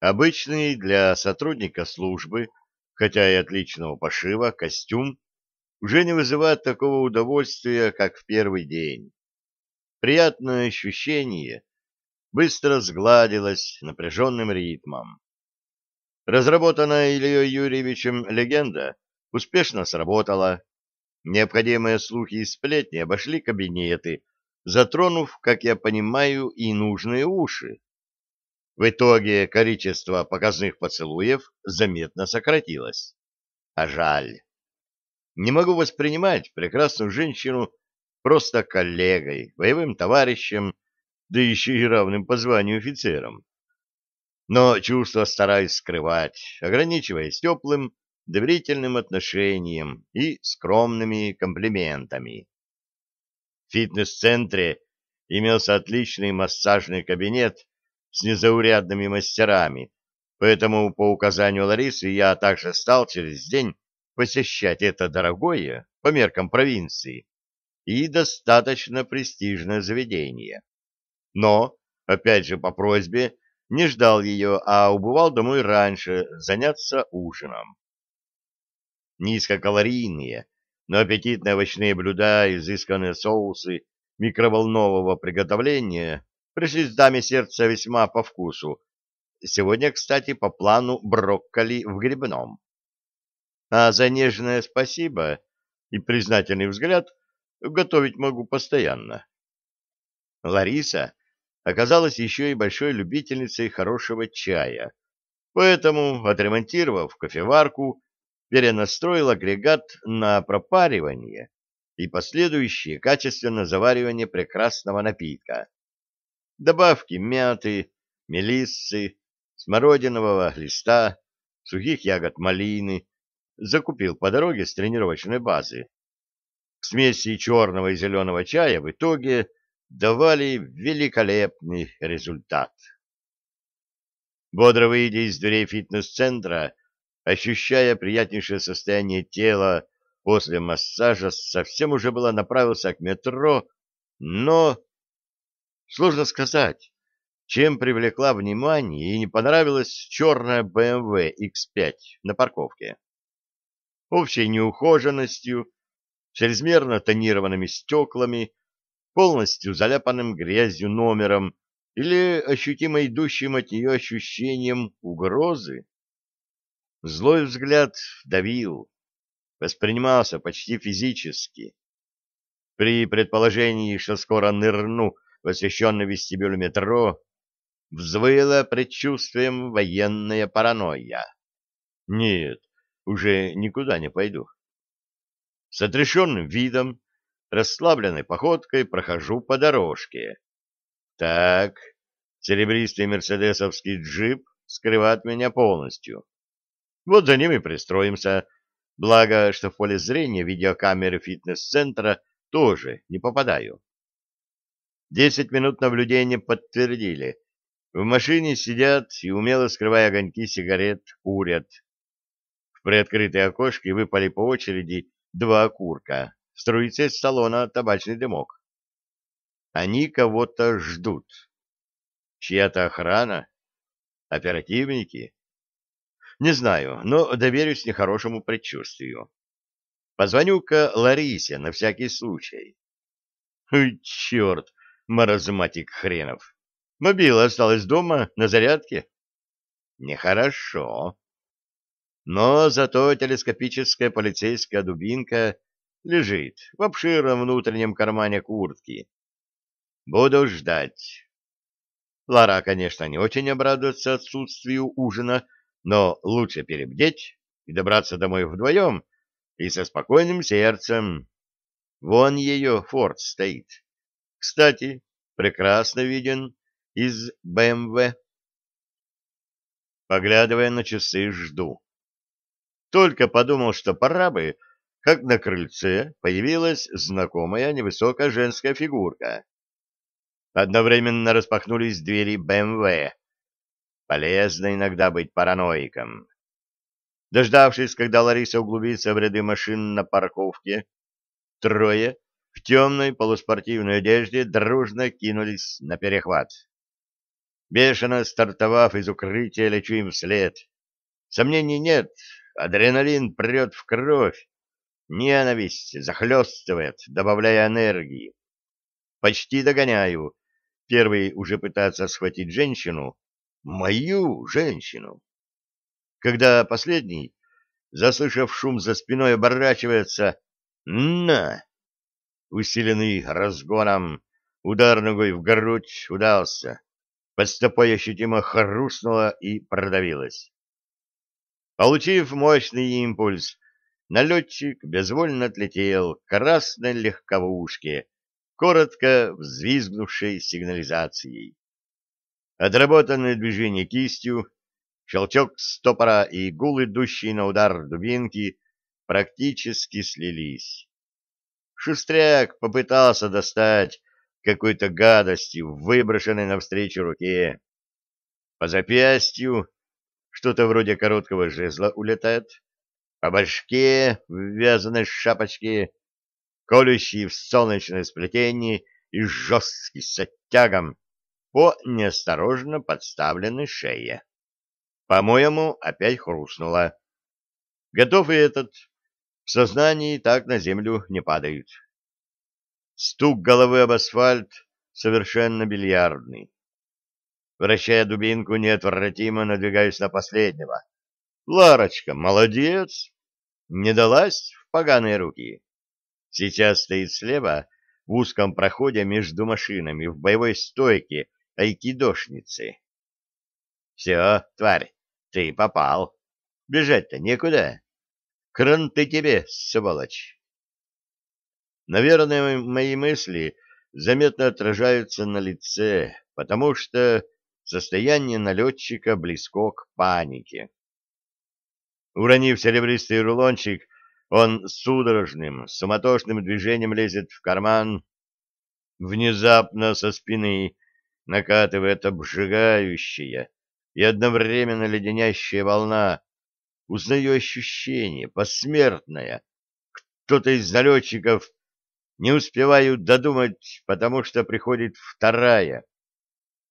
Обычный для сотрудника службы, хотя и отличного пошива, костюм уже не вызывает такого удовольствия, как в первый день. Приятное ощущение быстро сгладилось напряженным ритмом. Разработанная Ильей Юрьевичем легенда успешно сработала. Необходимые слухи и сплетни обошли кабинеты, затронув, как я понимаю, и нужные уши. В итоге количество показных поцелуев заметно сократилось. А жаль. Не могу воспринимать прекрасную женщину просто коллегой, боевым товарищем, да еще и равным по званию офицером. Но чувства стараюсь скрывать, ограничиваясь теплым, доверительным отношением и скромными комплиментами. В фитнес-центре имелся отличный массажный кабинет с незаурядными мастерами, поэтому по указанию Ларисы я также стал через день посещать это дорогое, по меркам провинции, и достаточно престижное заведение. Но, опять же по просьбе, не ждал ее, а убывал домой раньше заняться ужином. Низкокалорийные, но аппетитные овощные блюда, изысканные соусы микроволнового приготовления пришлись даме сердца весьма по вкусу. Сегодня, кстати, по плану брокколи в грибном. А за нежное спасибо и признательный взгляд готовить могу постоянно. Лариса оказалась еще и большой любительницей хорошего чая, поэтому, отремонтировав кофеварку, перенастроил агрегат на пропаривание и последующее качественное заваривание прекрасного напитка. Добавки мяты, мелиссы, смородинового листа, сухих ягод малины, закупил по дороге с тренировочной базы. К смеси черного и зеленого чая в итоге давали великолепный результат. Бодро выйдя из дверей фитнес-центра, ощущая приятнейшее состояние тела после массажа, совсем уже было направился к метро, но... Сложно сказать, чем привлекла внимание и не понравилась черная BMW X5 на парковке. Общей неухоженностью, чрезмерно тонированными стеклами, полностью заляпанным грязью номером или ощутимо идущим от нее ощущением угрозы. Злой взгляд давил, воспринимался почти физически. При предположении, что скоро нырну освещенный вестибюль метро, взвыла предчувствием военная паранойя. Нет, уже никуда не пойду. С отрешенным видом расслабленной походкой прохожу по дорожке. Так, серебристый мерседесовский джип скрывает меня полностью. Вот за ним и пристроимся. Благо, что в поле зрения видеокамеры фитнес-центра тоже не попадаю. Десять минут наблюдения подтвердили. В машине сидят и, умело скрывая огоньки сигарет, курят. В приоткрытые окошки выпали по очереди два окурка струится из салона табачный дымок. Они кого-то ждут. Чья-то охрана? Оперативники? Не знаю, но доверюсь нехорошему предчувствию. Позвоню-ка Ларисе на всякий случай. Черт, маразматик хренов. Мобила осталась дома на зарядке? Нехорошо. Но зато телескопическая полицейская дубинка лежит в обширном внутреннем кармане куртки. Буду ждать. Лара, конечно, не очень обрадуется отсутствию ужина, но лучше перебдеть и добраться домой вдвоем и со спокойным сердцем. Вон ее форт стоит. Кстати, прекрасно виден из БМВ. Поглядывая на часы, жду. Только подумал, что пора бы как на крыльце появилась знакомая невысокая женская фигурка. Одновременно распахнулись двери БМВ. Полезно иногда быть параноиком. Дождавшись, когда Лариса углубится в ряды машин на парковке, трое в темной полуспортивной одежде дружно кинулись на перехват. Бешено стартовав из укрытия, лечу им вслед. Сомнений нет, адреналин прет в кровь. Ненависть захлестывает, добавляя энергии. Почти догоняю. Первый уже пытается схватить женщину. Мою женщину. Когда последний, заслышав шум за спиной, оборачивается «На!» Усиленный разгоном, удар ногой в грудь удался. Под стопой ощутимо хрустнуло и продавилось. Получив мощный импульс, налетчик безвольно отлетел к красной легковушке, коротко взвизгнувшей сигнализацией. Отработанное движение кистью, щелчок стопора и гул, идущий на удар дубинки, практически слились. Шустряк попытался достать какой-то гадостью, выброшенной навстречу руке. По запястью что-то вроде короткого жезла улетает, по башке в вязаной шапочке, колющий в солнечное сплетение и жесткий с оттягом по неосторожно подставленной шее. По-моему, опять хрустнуло. Готов и этот. В сознании так на землю не падают. Стук головы об асфальт совершенно бильярдный. Вращая дубинку, неотвратимо надвигаюсь на последнего. Ларочка, молодец! Не далась в поганые руки. Сейчас стоит слева в узком проходе между машинами в боевой стойке айкидошницы. Все, тварь, ты попал. Бежать-то некуда. Кранты тебе, сволочь. Наверное, мои мысли заметно отражаются на лице, потому что состояние налетчика близко к панике. Уронив серебристый рулончик, он судорожным, суматошным движением лезет в карман. Внезапно со спины накатывает обжигающая и одновременно леденящая волна. Узнаю ощущение, посмертное. Кто-то из налетчиков не успеваю додумать, потому что приходит вторая.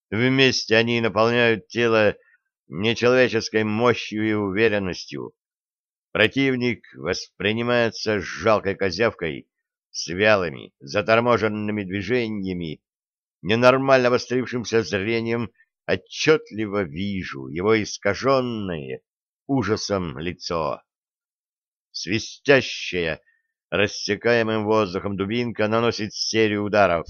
Вместе они наполняют тело нечеловеческой мощью и уверенностью. Противник воспринимается жалкой козявкой, с вялыми, заторможенными движениями, ненормально вострившимся зрением отчетливо вижу его искаженное ужасом лицо. Свистящая, Рассекаемым воздухом дубинка наносит серию ударов.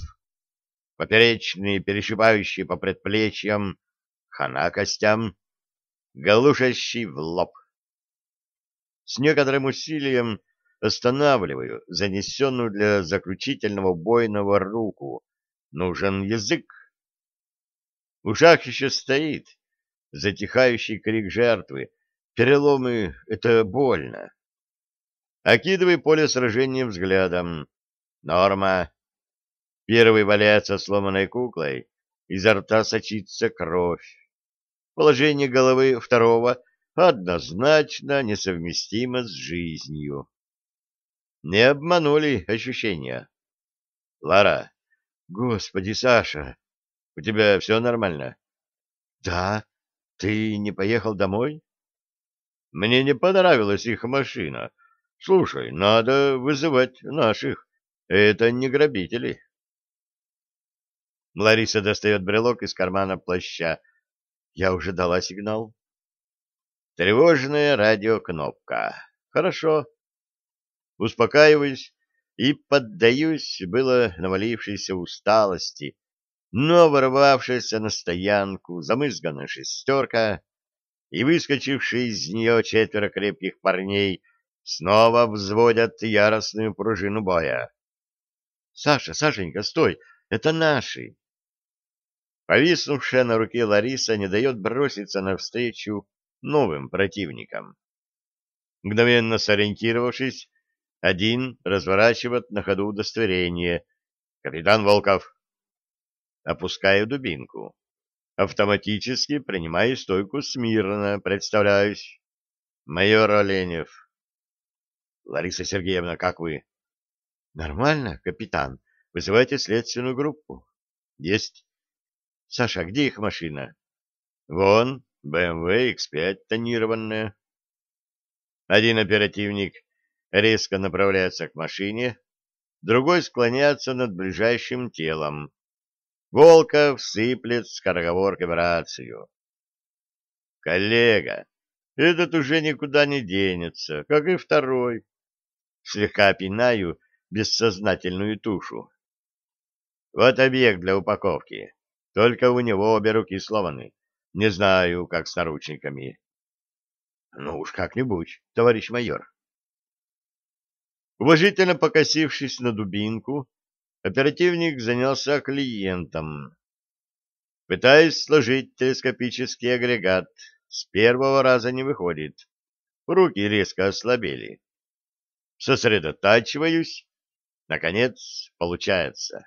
Поперечные, перешибающие по предплечьям, хана костям, галушащий в лоб. С некоторым усилием останавливаю занесенную для заключительного бойного руку. Нужен язык. В ушах еще стоит затихающий крик жертвы. Переломы — это больно. Окидывай поле сражения взглядом. Норма. Первый валяется сломанной куклой, изо рта сочится кровь. Положение головы второго однозначно несовместимо с жизнью. Не обманули ощущения. Лара, господи, Саша, у тебя все нормально? Да. Ты не поехал домой? Мне не понравилась их машина. Слушай, надо вызывать наших. Это не грабители. Лариса достает брелок из кармана плаща. Я уже дала сигнал. Тревожная радиокнопка. Хорошо. Успокаиваюсь и поддаюсь было навалившейся усталости, но ворвавшаяся на стоянку замызганная шестерка и выскочившие из нее четверо крепких парней — снова взводят яростную пружину боя. «Саша, Сашенька, стой! Это наши!» Повиснувшая на руке Лариса не дает броситься навстречу новым противникам. Мгновенно сориентировавшись, один разворачивает на ходу удостоверение. «Капитан Волков!» Опускаю дубинку. Автоматически принимаю стойку смирно, представляюсь. Майор Оленев. Лариса Сергеевна, как вы? Нормально, капитан. Вызывайте следственную группу. Есть. Саша, где их машина? Вон, BMW X5 тонированная. Один оперативник резко направляется к машине, другой склоняется над ближайшим телом. Волков сыплет скороговоркой в рацию. «Коллега, этот уже никуда не денется, как и второй». Слегка пинаю бессознательную тушу. «Вот объект для упаковки. Только у него обе руки сломаны. Не знаю, как с наручниками». «Ну уж как-нибудь, товарищ майор». Уважительно покосившись на дубинку, оперативник занялся клиентом. Пытаясь сложить телескопический агрегат, с первого раза не выходит. Руки резко ослабели. Сосредотачиваюсь. Наконец, получается.